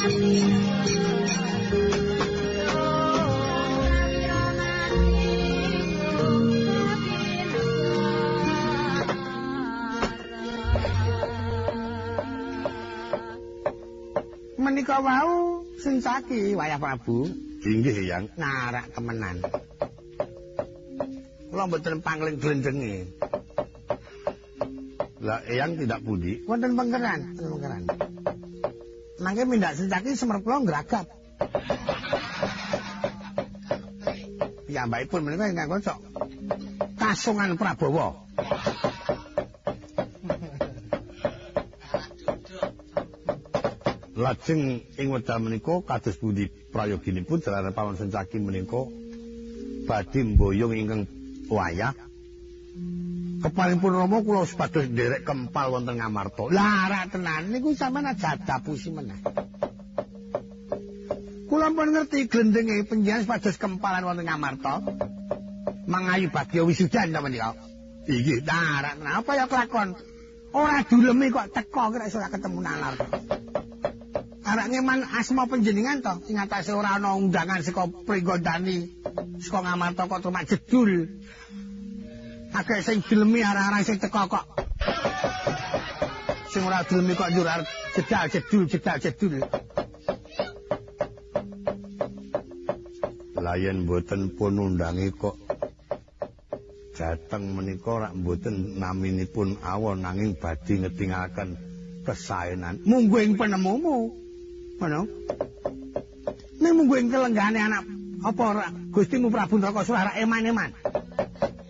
menika wau sencaki wayah Prabu. Inggih, Yang. Narak kemenan. Kula mboten pangling glendenge. Lah Eyang tidak budi. Wonten pengkeran, wonten pengkeran. Mangke mindak sencaki semer kula ngragap. Ya pun menika ingkang kocok. Kasungan Prabowo. Lajeng ing wedal menika kados pundi prayoginipun jalaran pawan sencaki menika badhe mboyong ingkang wayah Kepalipun Rama kula sepados nderek kempal wonten Ngamarta. Lah ra tenan niku sampean aja dapusi meneh. Kula pun ngerti glendenge penjenengan sepados kempalan wonten Ngamarta. Mangayu bagya wisudan ta menika. Iki darat apa ya kelakon? Ora duleme kok teko kira iso ketemu nalar. arek ngeman asma panjenengan to sing atase ora ana undangan saka Pringgondani saka Ngamarta kok cuma jedul akeh sing gelemi arek-arek sing teko kok sing ora gelemi kok njur jedal jedul jedal jedul layan mboten pun undangi kok dateng menika rak mboten naminipun awon nanging badhe ngetingaken kesaenan mungguing penemumu Ngono. Ning mung ing kelenggane anak apa Gustimu Prabu Ndrakasura ra eman-eman.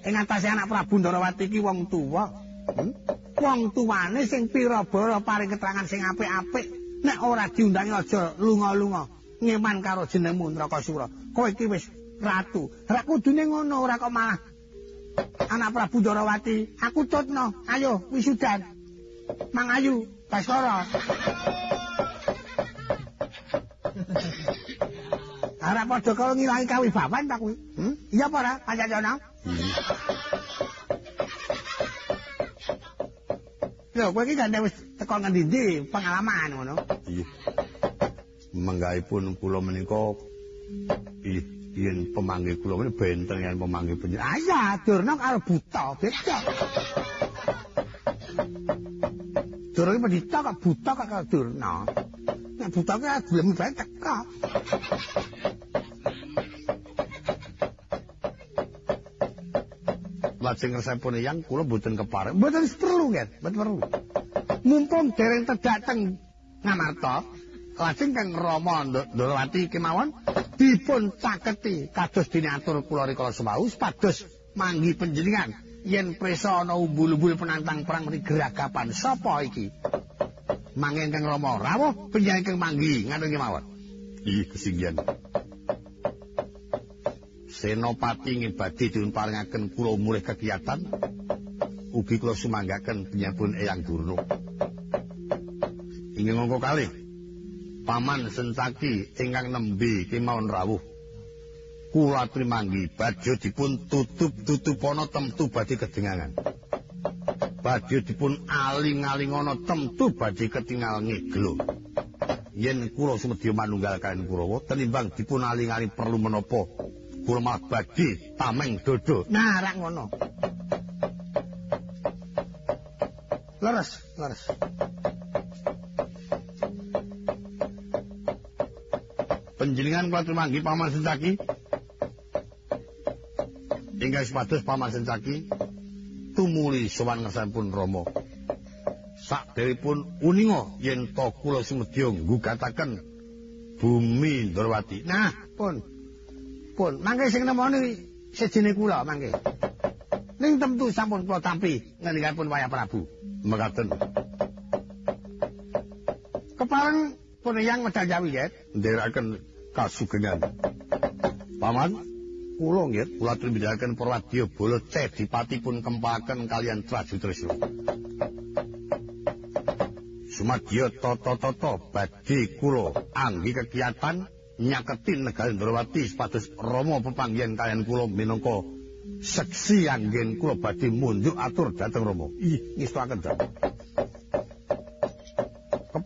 Ing atase anak Prabu Ndrawati iki wong tuwa. Hmm? Wong tuwane sing pira-pira paring keterangan sing apik-apik. Nek ora diundangi aja lunga-lunga ngeman karo jenengmu Ndrakasura. Kowe iki wis ratu. Ra kudune ngono ora kok malah anak Prabu Ndrawati aku tutno. Ayo wisudan. Mangayu Baskara. Arep padha karo ngilangi kawibawan ta kuwi? Hmm? Iya apa ora, Pancajana? Hmm. Lho, kowe iki jane wis teko ngendi-endi pengalaman ngono? Iya. Menggaipun kula menika ih yen pemanggih kula menika benteng yen pemanggih penjara. Ah iya, Durna karo buta, beda. Durna iki pendita kok buta kok karo Durna. Nek buta ki gelem bae teka. Lajeng resepipun yang kula mboten kepareng. Mboten perlu, nggih, mboten perlu. Mumpung dereng tedhak teng Ngamarta, lajeng kang Rama Ndorowati kemawon dipun caketi kados dene atur kula rikala sewau pados manggi panjenengan yen presa ana umbul-umbul penantang perang mriki geragapan sapa iki? Manggen kang Rama rawuh panjenengan kang manggi ngaten kemawon. Ih, kesinggian. Senopati ngibadi diunparingaken kula mulih kegiatan ugi kula sumanggaken penyambun Eyang Durna. Inggih mongko kalih. Paman Sencaki ingkang nembe kemawon rawuh. Kula trimanggi badhe dipun tutup-tutupana temtu badhe kedengangan. Badhe dipun aling-alingana temtu badhe ketingal ngeglo. Yen kula sumedya manunggal kaliyan Kurawa tenimbang dipun aling-aling perlu menapa kula badhe tameng dodo. Nah, rak ngono. Leres, leres. Panjenengan kula tumanggi Paman Sencaki. Ingkang sepados Paman Sencaki tumuli sowan ngersanipun Rama. Sakderepun uninga yen to kula sumedya nggugataken bumi Ndrawati. Nah, pun pun mangke sing nemoni sejene kula mangke. Ning temtu sampun kula tampi ngendikapun wayah Prabu mekaten. Kepareng pun yang medal jawi ya nderaken kasugengan. Paman kula nggih kula trimbidaken perwadya bala cedipatipun kempaken kalian Traju Tresna Sumadya tata-tata badhe kula anggi kegiatan nyaketi negari Ndrawati sepados Rama pepanggihan kalian kula minangka seksi anggen kula badhe munjuk atur dhateng Rama. Ih, ngestuaken, Dak.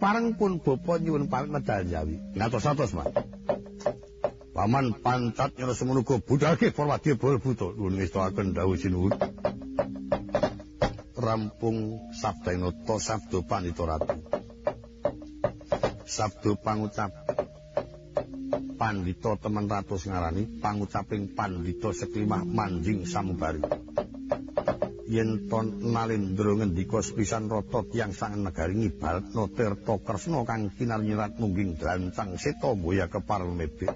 kepareng pun bapa nyuwun pamit medal jawi. Ngatos-atos, Mas. Paman pancat nyara semenuga budhake Parwadya Bal Buta nuwun ngestakaken dawuh sinuwun. Rampung sabda nata sabda pandita ratu. Sabda pangucap pandita temen ratus ngarani pangucaping pandita seklimah manjing samubari. yen ton nalindra ngendika sepisan rata tiyang sang negari ngibaratna tirta kresna kang kinar nyerat mungging drancang seta boya keparel medhe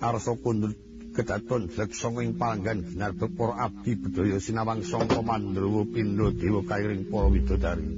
arsa kundut kedaton jeksong ing palanggan ginar para abdi bedaya sinawang sangka mandrawa pindha dewa kairing para widodari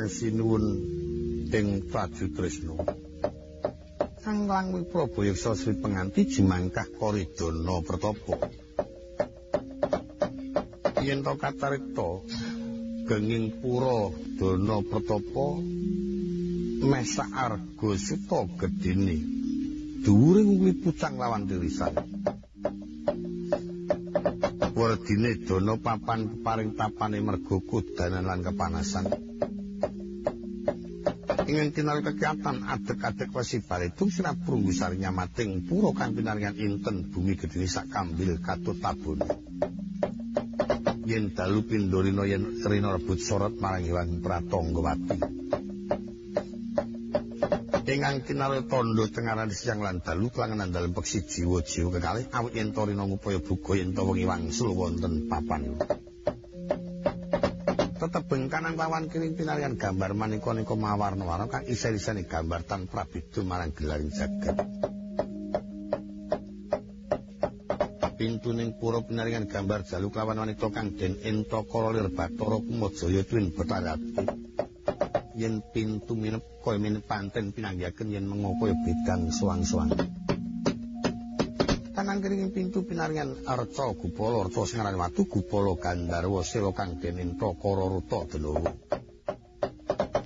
ingkang sinuwun ing Prabu Tresna. Sang Langwi Prabu Yeksa Sri penganti jimangkah Koridana Pertapa. Yen to kacarita genging pura Dana Pertapa mesak arga suta gedene. Dhuwuring kuwi pucang lawan tirisan. Werdine Dana papan paring tapane mergo kudanan lan kepanasan. Ingin kinal kekiatan adek-adek wasi balitung sinap perunggu sarinya mating puro kang pinaringan inten bumi gedini sak kambil katut tabun. Yen dalu pindorino yen rino rebut sorot marang iwang pratonggowati ingang kinal tondo tengaran siang lan dalu kelanganan dalam peksi jiwa-jiwa kekalih awit yen torino ngupaya bugo yen tawang iwang sulwonten papan tetebeng kanan pawan kiri pinarian gambar manika-nika mawarna-warna kang isen-isene gambar tan prabidu marang gelaring jagat. Pintuning pura pinaringan gambar jaluk lawan wanita kang den ento korolir batara kumajaya tuwin betarati. Yen pintu minep kaya minep panten pinanggihaken yen mengapa bedang suang-suang. Kanan kering pintu pinaringan arca gupala arca sing aran watu gupala gandarwa sewa kang dening prakara ruta denawa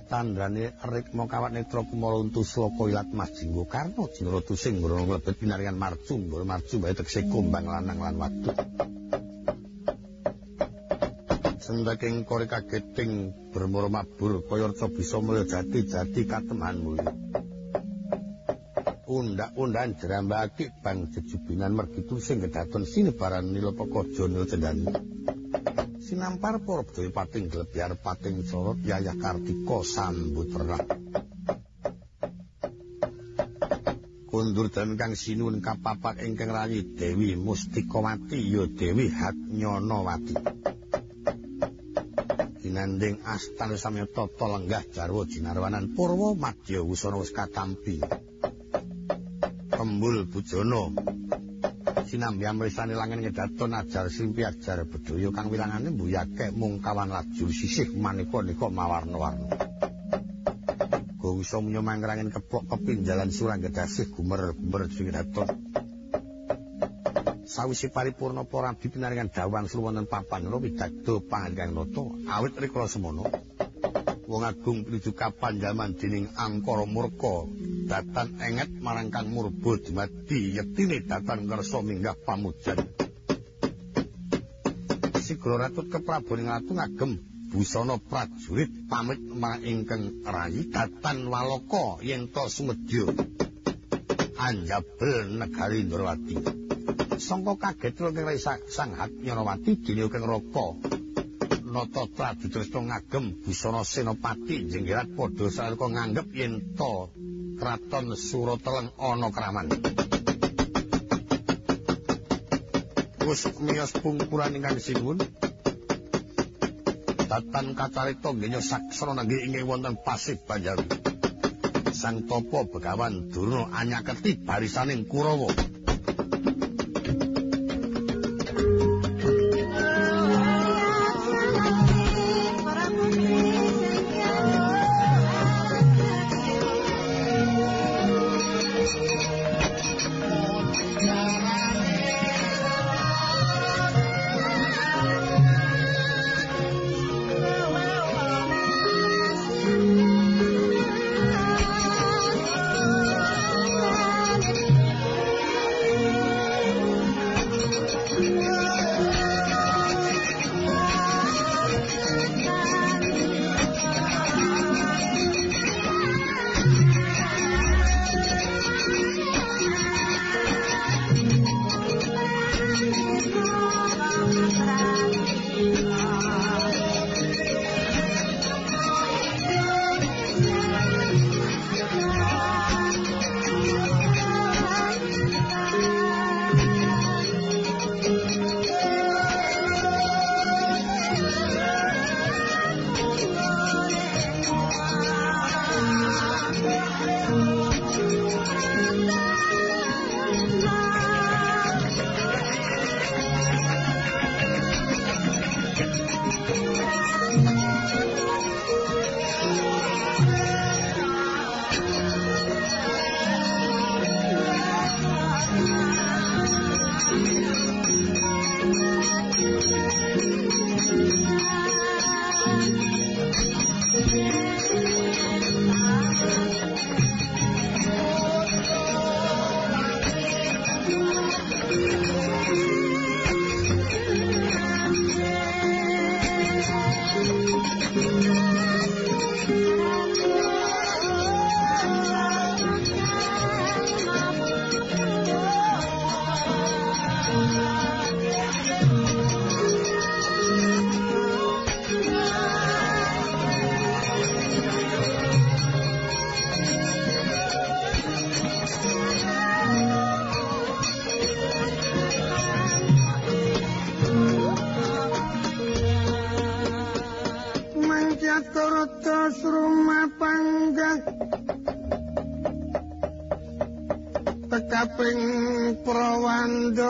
tandrane rikma kawat netra kumala untu sloka ilat mas jinggo karna jinara tusing ngrono mlebet pinaringan marcu nggoro marcu bae tekse kumbang lanang lan watu. Sendaking kore kageting bermoro mabur kaya arca bisa mulya jati-jati katemanmu undak-undakan jerambake bang jejubinan mergitu sing kedaton sinebaran nilapaka jana cendani sinampar para bedaya pating glebyar pating sorot yayah kartika sambut perang kundur dan kang sinun kapapak ingkang rayi dewi mustikawati ya dewi hatnyonawati dinanding astan samya tata lenggah jarwa jinarwanan purwa madya wusana wis katampi Kembul Bujono. Sinambi amrisane langin ngedaton ajar simpi ajar bedaya kang wilangane mbuyake mung kawan laju sisih maneka-neka mawarna-warna. Go iso munyo mangrangin kepok kepinjalan surang gedasih gumer-gumer sing. Sawisi paripurna para abdi pinaringan dawang suwenen papan lo widagdo pangandikan nata awit rikala semono. Wong agung pinuju kapanjaman dening angkara murka datan enget marang kang murba dumadi yektine datan ngersa minggah pamujan. Sigra Ratut keprabaning ratu ngagem busana prajurit pamit marang ingkang rayi datan waloka yen to sumedya. Anjabel negari Ndrawati Sangka kaget karo sang Hatnyarawati dene kang raka. Nata traditresna ngagem busana senopati jenggerat padha sareka nganggep yen to kraton Surateleng ana kraman. Wis miyos pungkuran ingkang sinuwun. Tatan kacarita ngenya saksana nangge ing wonten pasih Banjarwi. Sang Topo Begawan Durna anyaketi barisaning Kurawa. Rumah tangga tekaping prawandawa.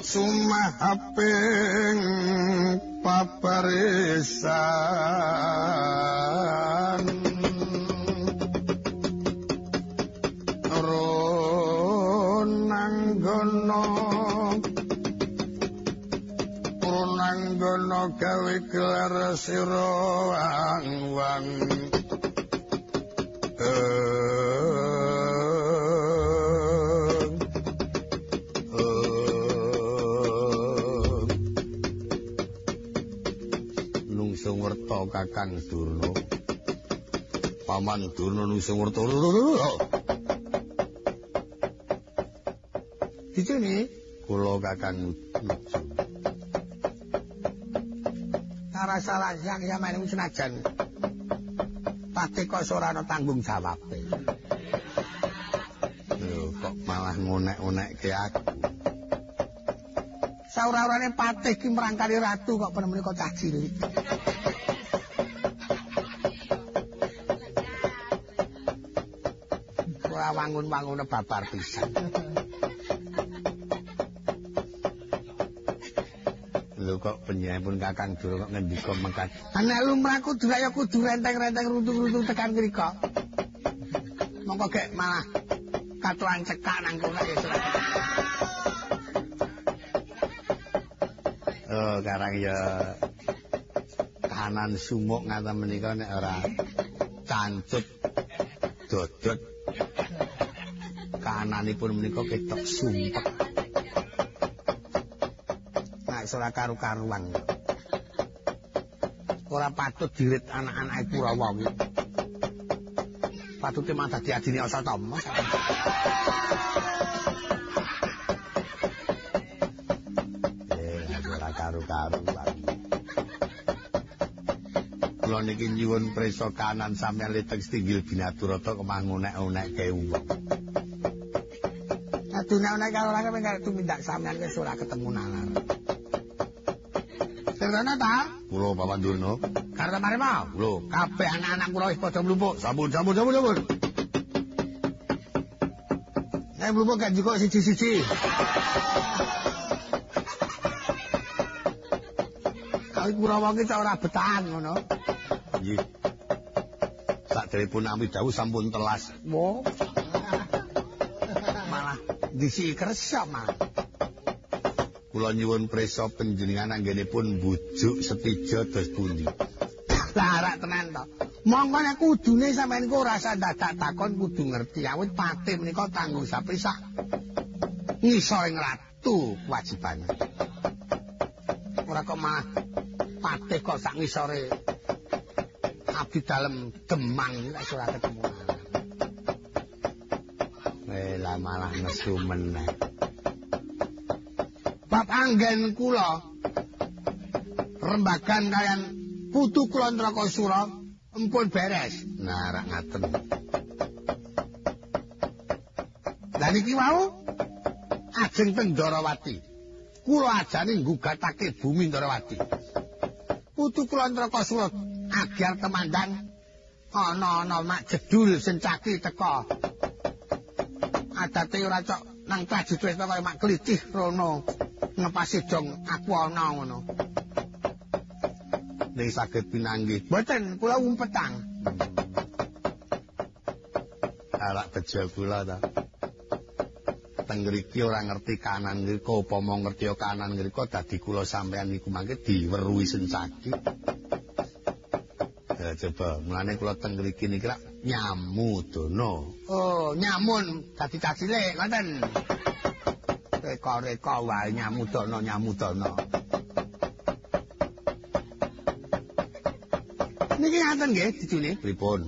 Sumah aping paparisan gelar sira wang-wang nungsung werta kakang durna. Paman durna nungsung werta dicuni kula kakang nuju cara salah yang ya main senajan. Pati kok ora ana tanggung jawab lho kok malah ngonek-onekke aku? Saura-urane patih ki merangkali ratu kok penemene kok cah cilik. Ora wangun-wangune babar pisan kok penyae pun kakang durna kok ngendika mengkat. Anak lumrah kudu kaya kudu renteng-renteng runtung-runtung tekan mriko. Mongko gek malah katuan cekak nang kono ya oh karang ya kanan sumuk ngata menika nek ora cancut dodot. Kananipun menika ketok sumpek ora karu-karuan. Ora patut dirit anak-anak Kurawa kuwi. Patute Asatama. eh ora karu-karuan kula niki nyuwun prisa kanan sampeyan leteng stinggil binaturata kemah ngonek-onekke wong Aduh nek karo ora pengen tumindak sampean wis ora ketemu nalar. Serana ta? kula paman durna Karena mari mau. kula Kabeh anak-anak kula wis padha mlumpuk. sampun sampun sampun sampun Nek mlumpuk gak jukuk siji-siji. Kali Kurawa ki cak ora betahan ngono. nggih Sakderepun ami dawuh sampun telas Wo. Malah disi kersa malah. Kula nyuwun prisa panjenengan anggenipun bujuk setijo dos pundi Lah arak tenan to. Mongko nek kudune sampean ku ora usah dadak takon kudu ngerti awit pati menika tanggung jawab sak ngisore ngratu kewajibane. Ora kok mah patih kok sak ngisore abdi dalem Demang iki ora ketemu. eh lah malah nesu meneh Bab anggen kula rembagan kalian putu kula Ndrakasura empun beres. nah rak ngaten Lah niki wau ajeng teng Ndarawati. Kula ajane nggugatake bumi Ndarawati. Putu kula Ndrakasura agyar temandang ana-ana mak jedul sencaki teka. Adate ora cok nang prajurit kaya mak klitih rono ngepasi dong aku ana ngono. ning saged pinanggih Mboten kula umpetang. arak bejo kula ta teng ngriki ora ngerti kanan ngriko upama ngerti kanan ngriko dadi kula sampean niku mangke diweruhi sencaki ya coba mulane kula teng ngriki niki nyamu dono Oh, nyamun dadi cilik ngoten. Reka-reka wae nyamudana nyamudana. Niki ngaten nggih dijune. pripun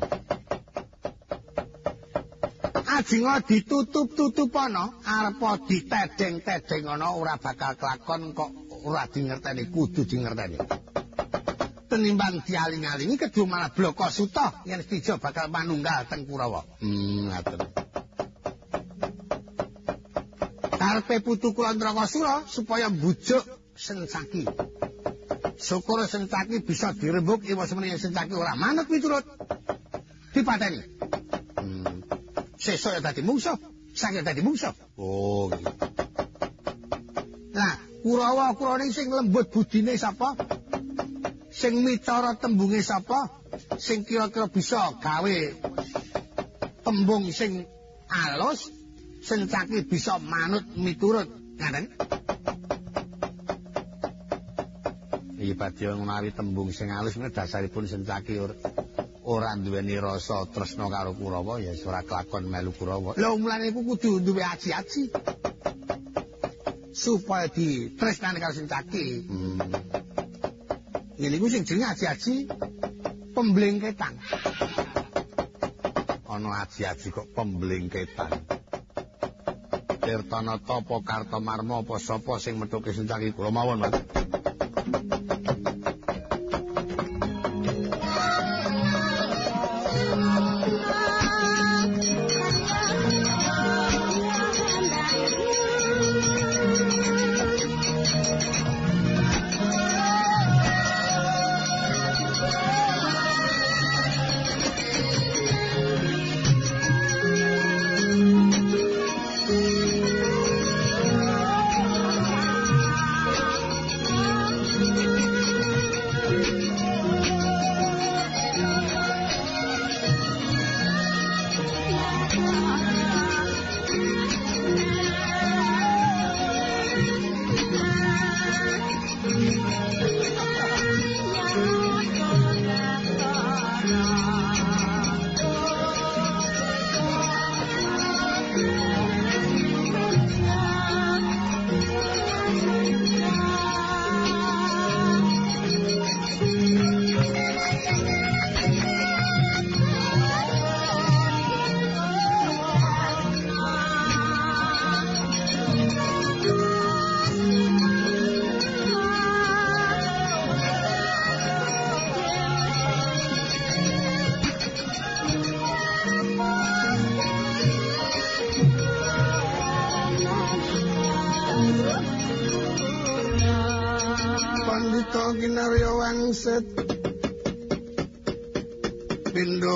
Ajeng ditutup-tutup ana arepa ditedeng-tedeng ana ora bakal kelakon kok ora dingerteni kudu dingerteni. tenimbang dialing-alingi kedua malah bloko suta yen stijo bakal manunggal teng Kurawa. Hmm, ngaten. Karepe putu kula Ndrakasura supaya bujuk Sencaki. Syukur Sencaki bisa dirembuk iwa semene Sencaki ora manut miturut. Dipateni. Hmm. Sesuk ya dadi mungsuh, sakit dadi mungsuh. Oh. Nah, Kurawa kurane sing lembut budine sapa? Sing micara tembunge sapa? Sing kira-kira bisa gawe tembung sing alus, Sencaki bisa manut miturut. Ngaten? Iki badhe menawi tembung sing alus menika dasaripun sencaki ora duweni rasa tresna karo Kurawa ya ora kelakon melu Kurawa. Lha mulane iku kudu duwe aji-aji. Supaya di tresnane karo sencaki. Hmm. Iku sing jenenge aji-aji pemblengketan. Ana aji-aji kok pemblengketan. Tirtana Tapa Kartomarma apa sapa sing metuke sencaki kula mawon, Mas.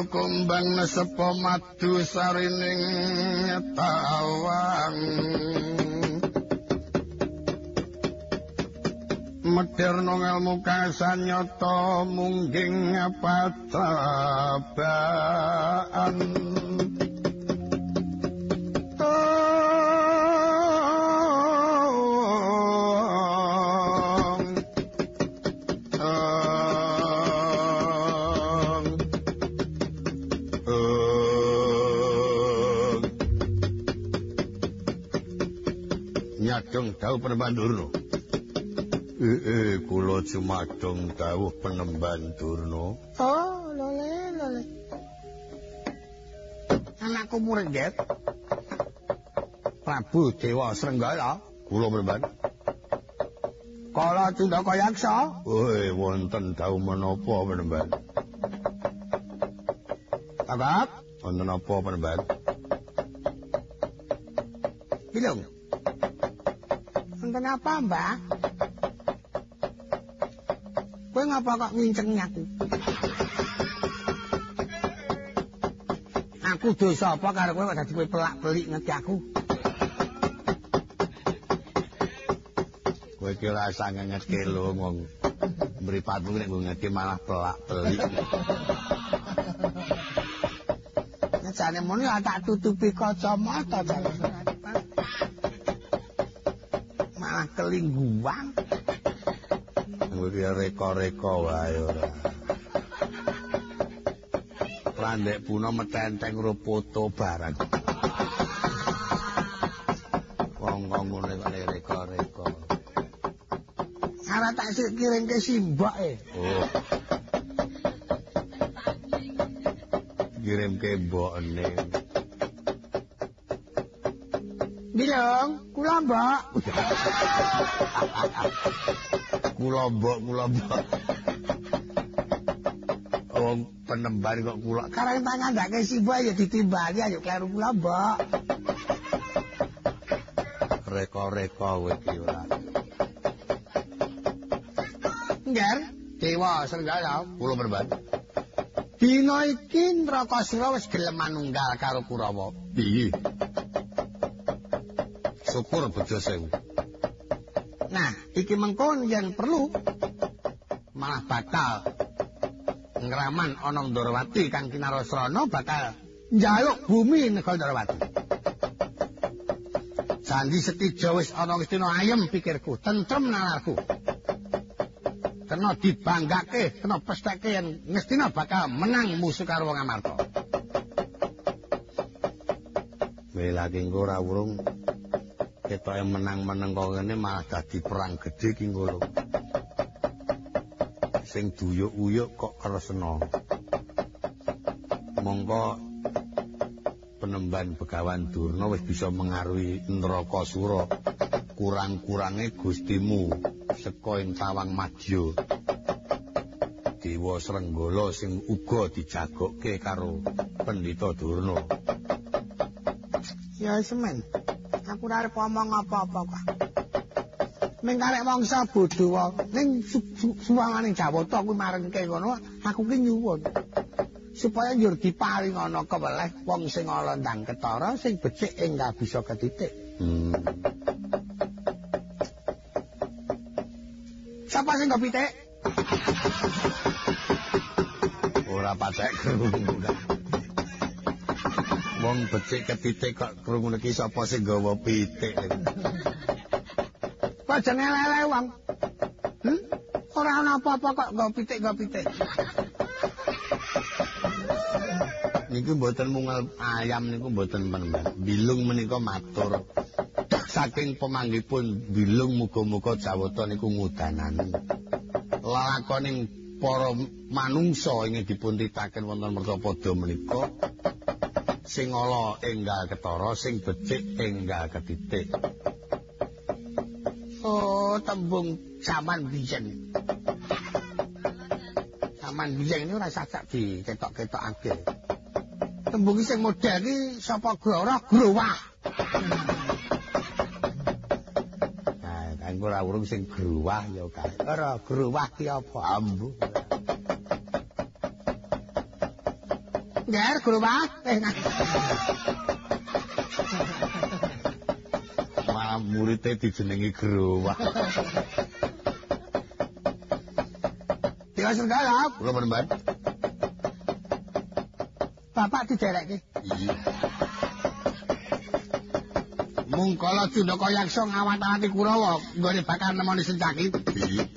Kumbang nesepo madu sarining tawang. Mederno ngelmu kasanyata mungging patabaan dawuh penemban Durna. Eh, eh, kula cumadong dawuh penemban Durna. Oh, lole, lole. Anakku mureget. Prabu Dewa Srenggala. Kula penemban. Kala Cundaka Yaksa. Woi, wonten dawuh menapa penemban? Tabab, wonten apa penemban? Bilung. Kenapa, Mbak? Kowe ngapa kok ngincengi aku? Aku dosa apa karo kowe kok dadi kowe pelak-pelik ngeki aku? Kowe iki rasa ngeki lho wong mripatmu nek ngeki malah pelak-pelik. Jane muni tak tutupi kacamata jane. Kelingguang. Kuwi reka-reka wae ora. Randek puna metenteng ro foto barang. Wong-wong ngene kok reka-reka. Ora tak sik ke simbok e. Oh. Kirim mbokne. Bilong, kula mbok. kula mbok, kula mbok. Wong penemban kok kula. Karang tangan ndak kesiba ya ditimbali ayo kleru kula, Mbok. Reka-reka kowe iki ora. Ngger, Dewa Senggala kula penemban. dina iki Nrakasura wis gelem manunggal karo Kurawa. Piye? Syukur bejo sewu. Nah, iki mengko yen perlu malah bakal ngraman ana Ndarawati kang kinarasrana bakal njaluk bumi negara Ndarawati. Sandi setijo wis ana Gustina ayem pikirku, tentrem nalarku. Kena dibanggake, kena pestake yen Ngastina bakal menang musuh karo wong Amarta. Welake engko ora urung ketoke menang-meneng kok ngene malah dadi perang gedhe ki ngono. Sing duyuk-uyuk kok kresna. Mongko penemban Begawan Durna wis bisa mengaruhi Nrakasura. Kurang-kurange Gustimu saka ing Tawang Madya. Dewa Srenggala sing uga dijagokke karo Pendhita Durna. Ya semen. Aku ora arep omong apa-apa kok. Ming karek mangsa bodho wae. Ning suwangane Jawata kuwi marengke ngono, aku ki nyuwun. Supaya njur diparing ana keweleh wong sing ala ndang ketara sing becik enggak bisa ketitik. Hmm. Sapa sing gak pitik? Ora patek krungu. Wong becik ketitik kok krungu iki sapa sing gawa pitik. Kok jenenge lele wong. Hmm? Ora ana apa-apa kok nggo pitik-nggo pitik. Niku mboten mungel ayam niku mboten penemban. Bilung menika matur. Saking pemanggipun bilung muga-muga Jawata niku ngudanani. Lalakoning para manungsa ingin dipuntitaken wonten mertapada menika sing ala enggal ketara, sing becik enggal ketitik. Oh, tembung zaman biyen. Zaman biyen ini ora sacak diketok-ketokake. Tembung iki sing modern iki sapa growah growah. Nah, kanggo ora urung sing gruwah ya kae. Ora growah ki apa? Ambu. Nger. Eh, nah. Malah muridé dijenengi gruwah. Dewa Sergala, Kula penemban. bapak diderekke. Iya. Mungkala Jundaka Yaksa ngawat-awati Kurawa nggone bakal nemoni Sencaki. Iya.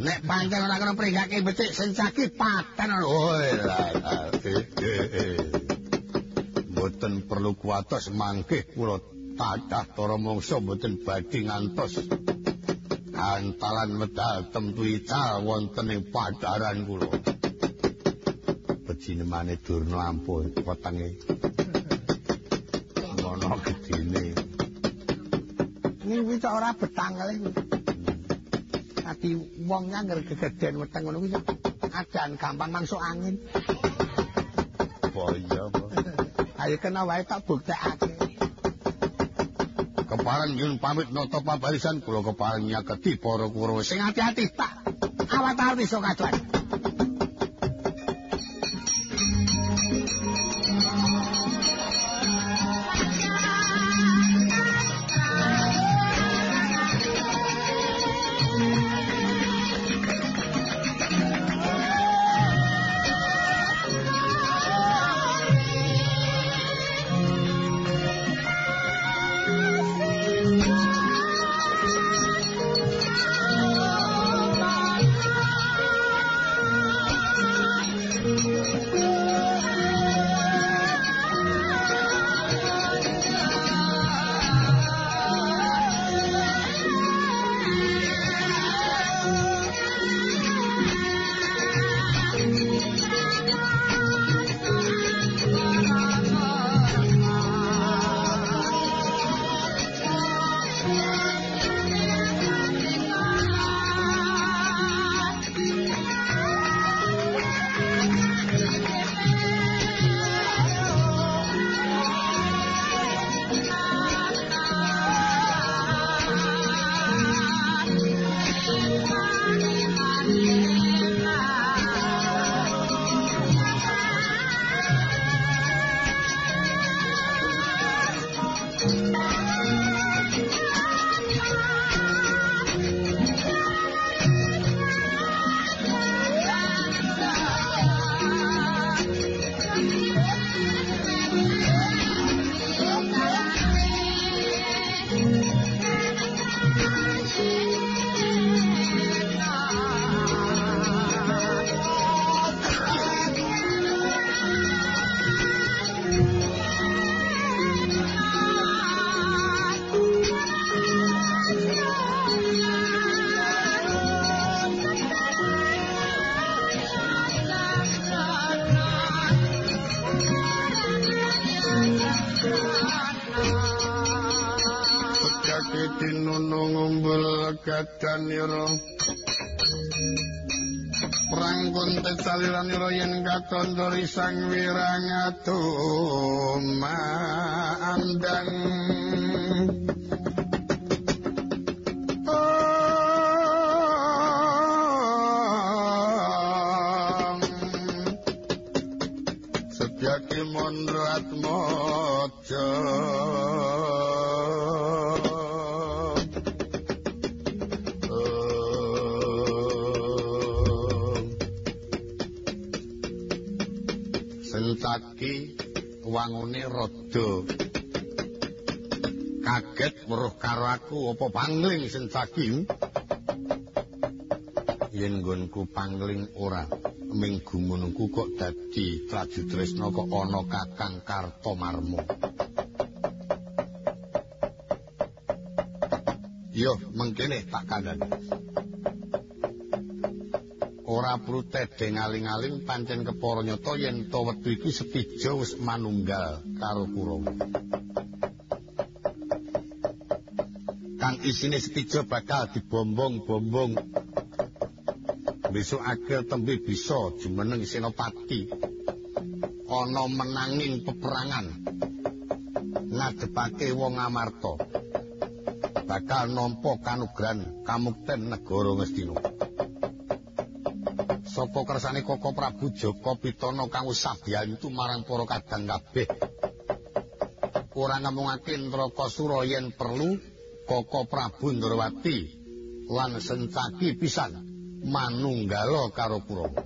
Nek pancen ora kena pringgake becik Sencaki paten lho. Mboten perlu kuatos mangke kula tadah para mangsa mboten badhe ngantos antalan medal temtu ical wonten ing padaran kula. Bejinemane Durna ampun wetenge. Ngono gedine. Kuwi ora betangel iku. Dadi wong nyangger gegeden weteng ngono kuwi adan gampang mangsuk angin. Boyo. Ayo kena wae tak buktekake. Keparan yun pamit nata pabarisan kula keparan nyaketi para Kurawa Sing ati-ati tak awat-awat iso kacuan. Gadanira Perang kontes saliranira yen katondori sang wirang atuma aku apa pangling sencaki yen nggonku pangling ora ming gumunungku kok dadi traju tresna kok ana kakang kartomarmo. Yo mengkene tak kandhani. Ora perlu tedhe ngaling-aling pancen kepara nyata yen to wektu iki Setija wis manunggal karo Kurawa. Kang isine Setija bakal dibombong-bombong. Besok akil tembe bisa jumeneng Senopati ana menanging peperangan ngadepake wong Amarta. Bakal nampa kanugrahan kamukten negara Ngastina. saka kersane Koko Prabu Joko Pitana kang usabyantu marang para kadang kabeh. Ora ngemungake Ndrakasura yen perlu Koko Prabu Ndrawati lan Sencaki pisan manunggala karo Kurawa.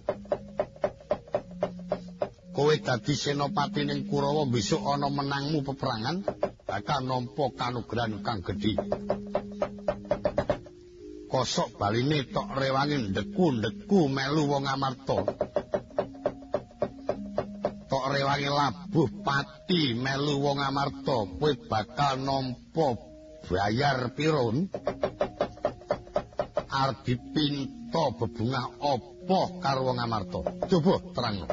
Kowe dadi senopati ning Kurawa besok ana menangmu peperangan bakal nampa kanugrahan kang gedhe. kosok baline tok rewangi ndeku-ndeku melu wong amarta. Tok rewangi labuh pati melu wong amarta, kowe bakal nampa bayar pirun. Dipinta bebungah apa karo wong amarta? Coba terangno.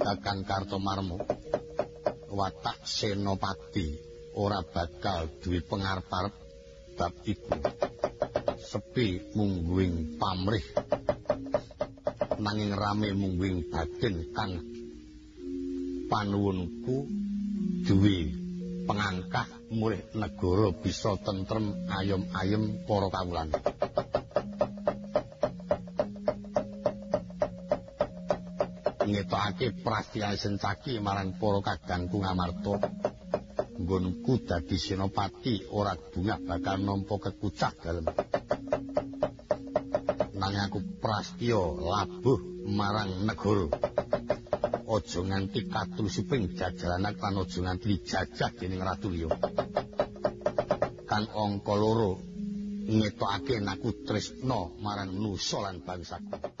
Kakang Kartomarmo watak senopati ora bakal duwe pengarep-arep bab iku. Sepi mungguing pamrih nanging rame mungguing batin kang panuwunku duwe pengangkah mulih negara bisa tentrem ayem-ayem para kawulan. ngetokake prastiya sencaki marang para kadangku ngamarta. Nggonku dadi senopati ora bunga bakal nampa kekucak dalem. Nanging aku prastya labuh marang negara aja nganti katrusiping jajalanak lan aja nganti jajah dening ratu liya kang angka loro ngetokake naku tresna marang nusa lan bangsaku